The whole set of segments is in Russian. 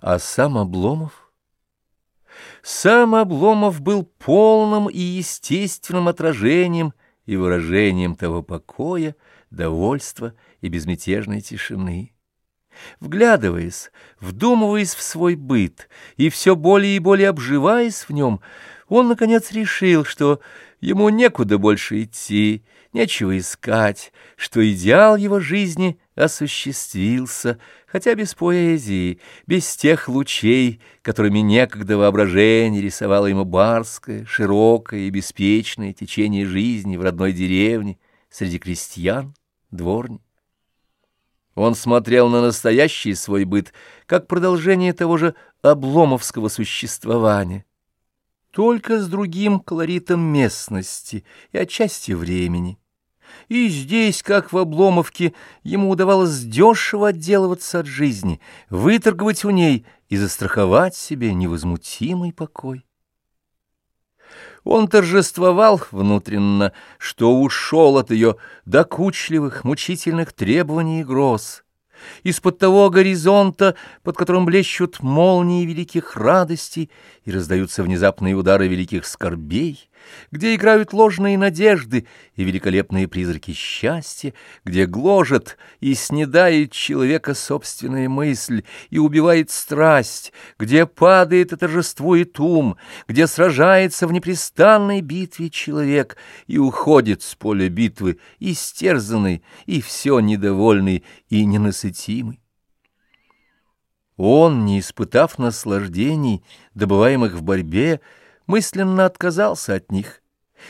А сам Обломов? Сам Обломов был полным и естественным отражением и выражением того покоя, довольства и безмятежной тишины. Вглядываясь, вдумываясь в свой быт и все более и более обживаясь в нем, он, наконец, решил, что ему некуда больше идти, нечего искать, что идеал его жизни осуществился, хотя без поэзии, без тех лучей, которыми некогда воображение рисовало ему барское, широкое и беспечное течение жизни в родной деревне среди крестьян, дворни. Он смотрел на настоящий свой быт как продолжение того же обломовского существования, только с другим колоритом местности и отчасти времени. И здесь, как в Обломовке, ему удавалось дешево отделываться от жизни, выторговать у ней и застраховать себе невозмутимый покой. Он торжествовал внутренно, что ушел от ее докучливых, мучительных требований и гроз, из-под того горизонта, под которым блещут молнии великих радостей и раздаются внезапные удары великих скорбей, где играют ложные надежды и великолепные призраки счастья, где гложет и снедает человека собственная мысль и убивает страсть, где падает и торжествует ум, где сражается в непрестанной битве человек и уходит с поля битвы истерзанный и все недовольный и ненасытимый. Он, не испытав наслаждений, добываемых в борьбе, мысленно отказался от них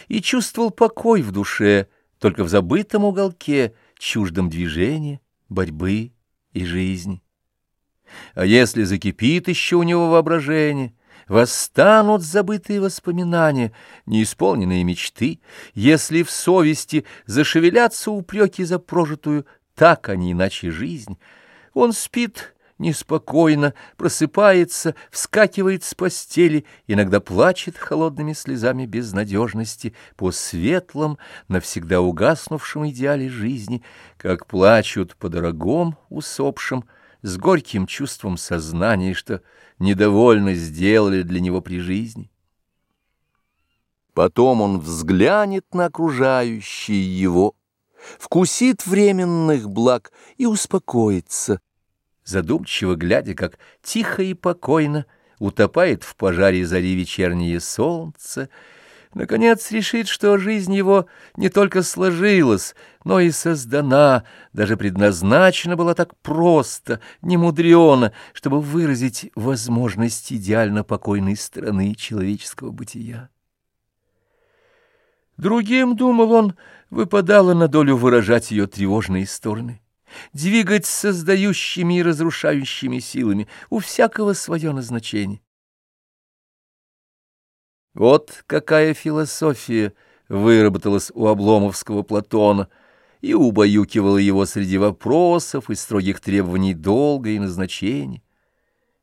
и чувствовал покой в душе, только в забытом уголке, чуждом движения, борьбы и жизни. А если закипит еще у него воображение, восстанут забытые воспоминания, неисполненные мечты, если в совести зашевелятся упреки за прожитую так, а не иначе жизнь, он спит неспокойно, просыпается, вскакивает с постели, иногда плачет холодными слезами безнадежности по светлом, навсегда угаснувшем идеале жизни, как плачут по дорогом усопшим, с горьким чувством сознания, что недовольно сделали для него при жизни. Потом он взглянет на окружающие его, вкусит временных благ и успокоится, задумчиво глядя, как тихо и покойно утопает в пожаре зари вечернее солнце, наконец решит, что жизнь его не только сложилась, но и создана, даже предназначена была так просто, немудрено, чтобы выразить возможность идеально покойной страны человеческого бытия. Другим, думал он, выпадало на долю выражать ее тревожные стороны двигать создающими и разрушающими силами, у всякого свое назначение. Вот какая философия выработалась у обломовского Платона и убаюкивала его среди вопросов и строгих требований долга и назначения.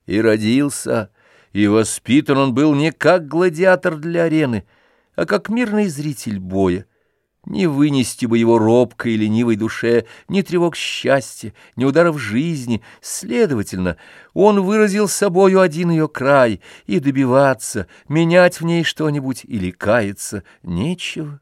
И родился, и воспитан он был не как гладиатор для арены, а как мирный зритель боя, не вынести бы его робкой и ленивой душе ни тревог счастья, ни ударов жизни. Следовательно, он выразил собою один ее край, и добиваться, менять в ней что-нибудь или каяться нечего.